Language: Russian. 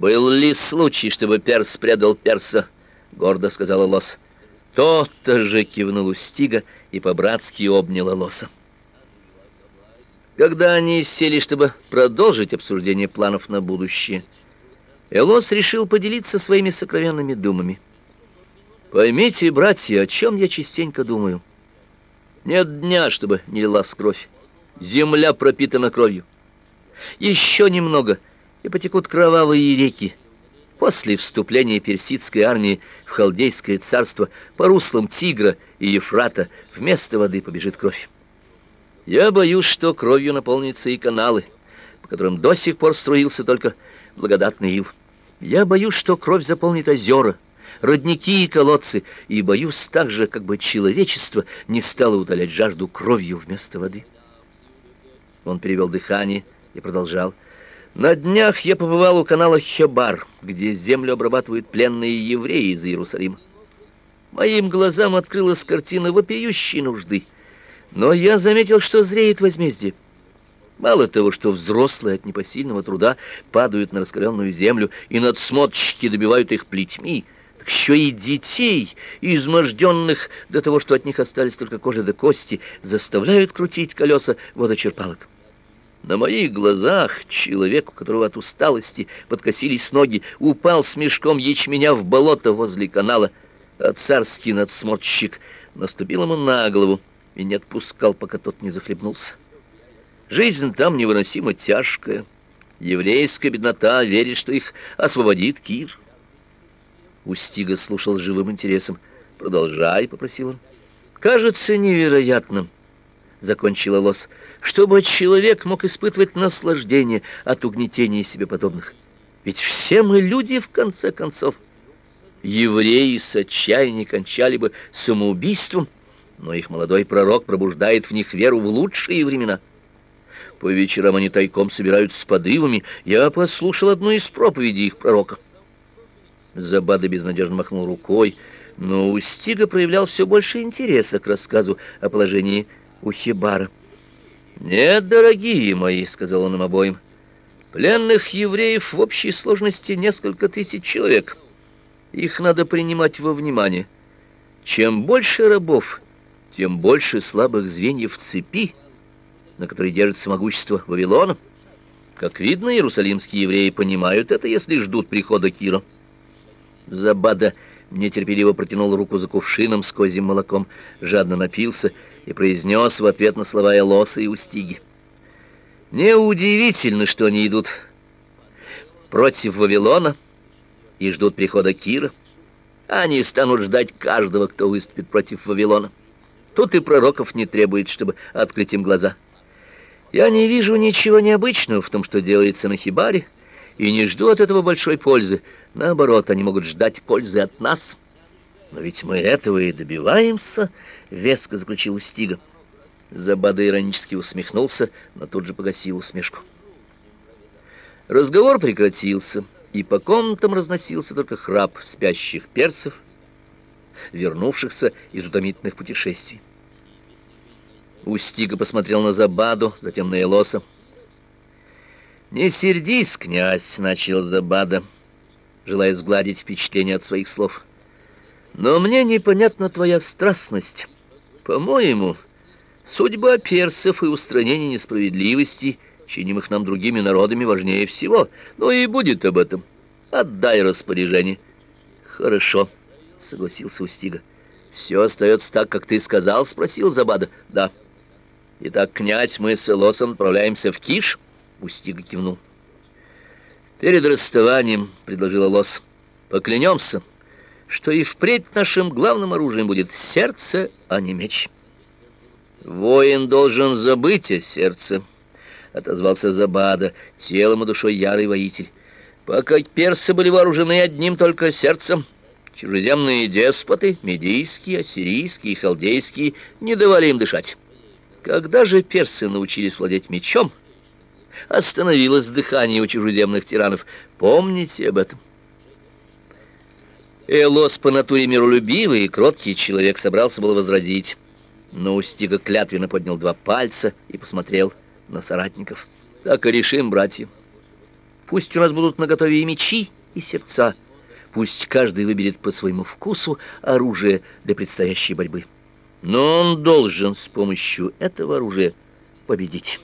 «Был ли случай, чтобы перс предал перса?» — гордо сказала Лос. «То-то же!» — кивнул Устига и по-братски обняла Лоса. Когда они сели, чтобы продолжить обсуждение планов на будущее, Элос решил поделиться своими сокровенными думами. «Поймите, братья, о чем я частенько думаю. Нет дня, чтобы не лилась кровь. Земля пропитана кровью. Еще немного, и потекут кровавые реки. После вступления персидской армии в халдейское царство по руслам Тигра и Ефрата вместо воды побежит кровь. Я боюсь, что кровью наполнятся и каналы, по которым до сих пор струился только благодатный ил. Я боюсь, что кровь заполнит озера, родники и колодцы, и боюсь также, как бы человечество не стало утолять жажду кровью вместо воды. Он перевел дыхание и продолжал. На днях я побывал у канала Хебар, где землю обрабатывают пленные евреи из Иерусалима. Моим глазам открылась картина вопиющей нужды — но я заметил, что зреет возмездие. Мало того, что взрослые от непосильного труда падают на раскаленную землю, и надсмотрщики добивают их плетьми, так еще и детей, изможденных до того, что от них остались только кожа до кости, заставляют крутить колеса водочерпалок. На моих глазах человек, у которого от усталости подкосились ноги, упал с мешком ячменя в болото возле канала, а царский надсмотрщик наступил ему на голову и не отпускал, пока тот не захлебнулся. Жизнь там невыносимо тяжкая. Еврейская беднота верит, что их освободит Кир. Устига слушал живым интересом. «Продолжай», — попросил он. «Кажется невероятным», — закончила Лос, «чтобы человек мог испытывать наслаждение от угнетения себе подобных. Ведь все мы люди, в конце концов. Евреи с отчаяния кончали бы самоубийством, — но их молодой пророк пробуждает в них веру в лучшие времена. По вечерам они тайком собираются с подрывами. Я послушал одну из проповедей их пророка. Забада безнадежно махнул рукой, но Устига проявлял все больше интереса к рассказу о положении у Хибара. «Нет, дорогие мои», — сказал он им обоим, — «пленных евреев в общей сложности несколько тысяч человек. Их надо принимать во внимание. Чем больше рабов, тем больше слабых звеньев цепи, на которой держится могущество Вавилона. Как видно, иерусалимские евреи понимают это, если ждут прихода Кира. Забада нетерпеливо протянул руку за кувшином с козьим молоком, жадно напился и произнес в ответ на слова Элоса и Устиги. Неудивительно, что они идут против Вавилона и ждут прихода Кира. Они станут ждать каждого, кто выступит против Вавилона. Тут и пророков не требует, чтобы открыть им глаза. Я не вижу ничего необычного в том, что делается на Хибаре, и не жду от этого большой пользы. Наоборот, они могут ждать пользы от нас. Но ведь мы этого и добиваемся, — веско заключил Устига. Забада иронически усмехнулся, но тут же погасил усмешку. Разговор прекратился, и по комнатам разносился только храп спящих перцев, вернувшихся из утомительных путешествий. Устига посмотрел на Забаду, затем на Элоса. «Не сердись, князь», — начал Забада, желая сгладить впечатление от своих слов. «Но мне непонятна твоя страстность. По-моему, судьба персов и устранение несправедливости, чинимых нам другими народами, важнее всего. Ну и будет об этом. Отдай распоряжение». «Хорошо», — согласился Устига. «Все остается так, как ты сказал?» — спросил Забада. «Да». «Итак, князь, мы с Элосом отправляемся в Киш?» Устига кивнул. «Перед расставанием», — предложил Элос, — «поклянемся, что и впредь нашим главным оружием будет сердце, а не меч». «Воин должен забыть о сердце», — отозвался Забада, телом и душой ярый воитель. «Пока персы были вооружены одним только сердцем, чужеземные деспоты, медийские, ассирийские халдейские, не давали им дышать». Когда же персы научились владеть мечом, остановилось дыхание у чужеземных тиранов. Помните об этом. Элос по натуре миролюбивый и кроткий человек собрался было возразить, но Устига клятвенно поднял два пальца и посмотрел на соратников. «Так и решим, братья. Пусть у нас будут наготове и мечи, и сердца. Пусть каждый выберет по своему вкусу оружие для предстоящей борьбы. Но он должен с помощью этого оружия победить.